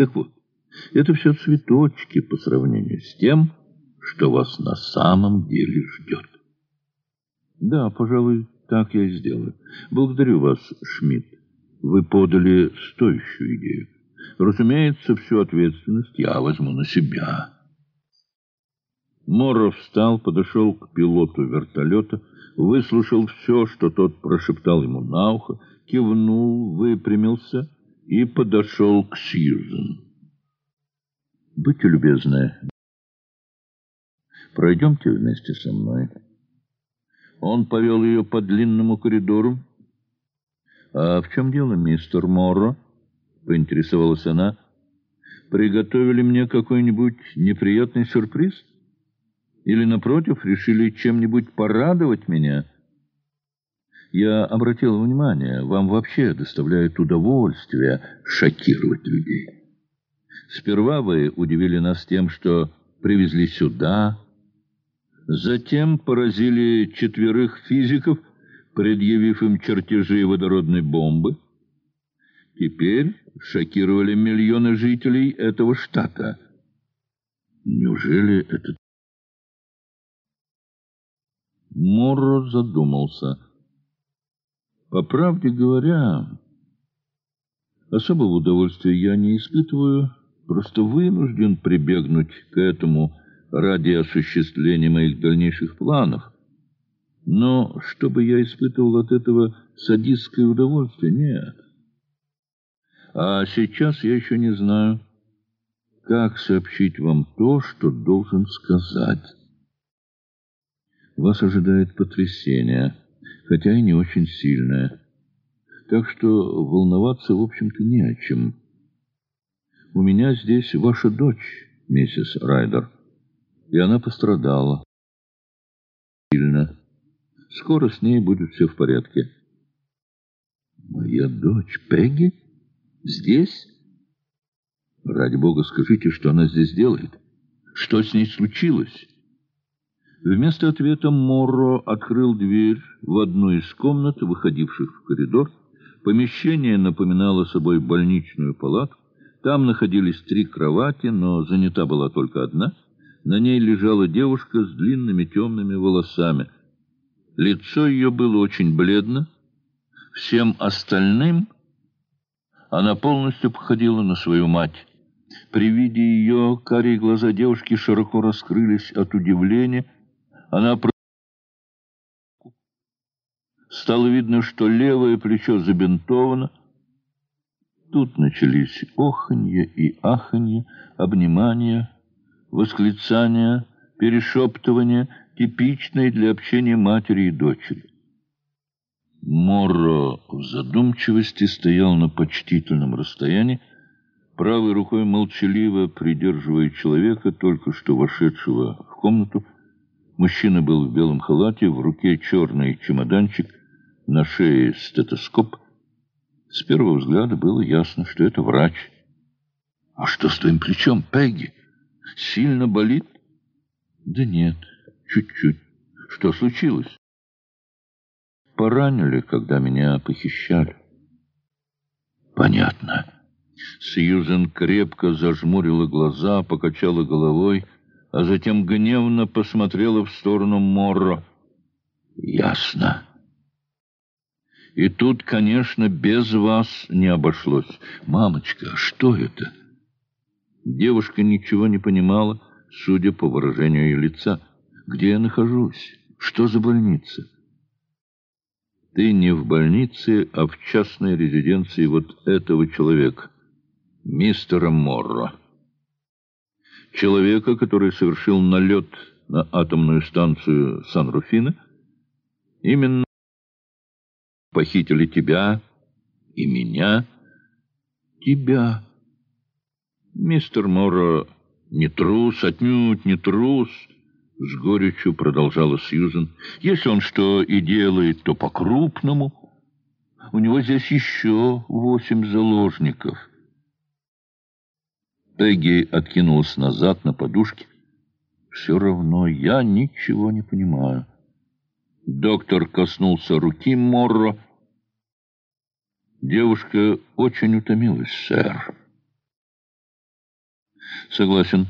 Так вот, это все цветочки по сравнению с тем, что вас на самом деле ждет. Да, пожалуй, так я и сделаю. Благодарю вас, Шмидт. Вы подали стоящую идею. Разумеется, всю ответственность я возьму на себя. Морро встал, подошел к пилоту вертолета, выслушал все, что тот прошептал ему на ухо, кивнул, выпрямился и подошел к Сьюзен. «Будьте любезны, пройдемте вместе со мной». Он повел ее по длинному коридору. «А в чем дело, мистер Морро?» — поинтересовалась она. «Приготовили мне какой-нибудь неприятный сюрприз? Или, напротив, решили чем-нибудь порадовать меня?» Я обратил внимание, вам вообще доставляет удовольствие шокировать людей. Сперва вы удивили нас тем, что привезли сюда, затем поразили четверых физиков, предъявив им чертежи водородной бомбы. Теперь шокировали миллионы жителей этого штата. Неужели это... Морро задумался. По правде говоря, особого удовольствия я не испытываю, просто вынужден прибегнуть к этому ради осуществления моих дальнейших планов. Но чтобы я испытывал от этого садистское удовольствие, нет. А сейчас я еще не знаю, как сообщить вам то, что должен сказать. Вас ожидает потрясение хотя и не очень сильная. Так что волноваться, в общем-то, не о чем. У меня здесь ваша дочь, миссис Райдер, и она пострадала. Сильно. Скоро с ней будет все в порядке. Моя дочь Пегги? Здесь? Ради бога, скажите, что она здесь делает? Что с ней случилось? Вместо ответа Морро открыл дверь в одну из комнат, выходивших в коридор. Помещение напоминало собой больничную палату. Там находились три кровати, но занята была только одна. На ней лежала девушка с длинными темными волосами. Лицо ее было очень бледно. Всем остальным она полностью походила на свою мать. При виде ее карие глаза девушки широко раскрылись от удивления, она Стало видно, что левое плечо забинтовано. Тут начались оханье и аханье, обнимания, восклицания, перешептывания, типичные для общения матери и дочери. Морро в задумчивости стоял на почтительном расстоянии, правой рукой молчаливо придерживая человека, только что вошедшего в комнату, Мужчина был в белом халате, в руке черный чемоданчик, на шее стетоскоп. С первого взгляда было ясно, что это врач. «А что с твоим плечом, Пегги? Сильно болит?» «Да нет, чуть-чуть. Что случилось?» «Поранили, когда меня похищали». «Понятно». Сьюзен крепко зажмурила глаза, покачала головой — а затем гневно посмотрела в сторону Морро. «Ясно. И тут, конечно, без вас не обошлось. Мамочка, что это?» Девушка ничего не понимала, судя по выражению ее лица. «Где я нахожусь? Что за больница?» «Ты не в больнице, а в частной резиденции вот этого человека, мистера Морро» человека, который совершил налет на атомную станцию Сан-Руфино, именно похитили тебя и меня, тебя. Мистер Морро не трус, отнюдь не трус, с горечью продолжала Сьюзен. Если он что и делает, то по-крупному. У него здесь еще восемь заложников — Пегги откинулась назад на подушке. «Все равно я ничего не понимаю». Доктор коснулся руки Морро. «Девушка очень утомилась, сэр». Согласен.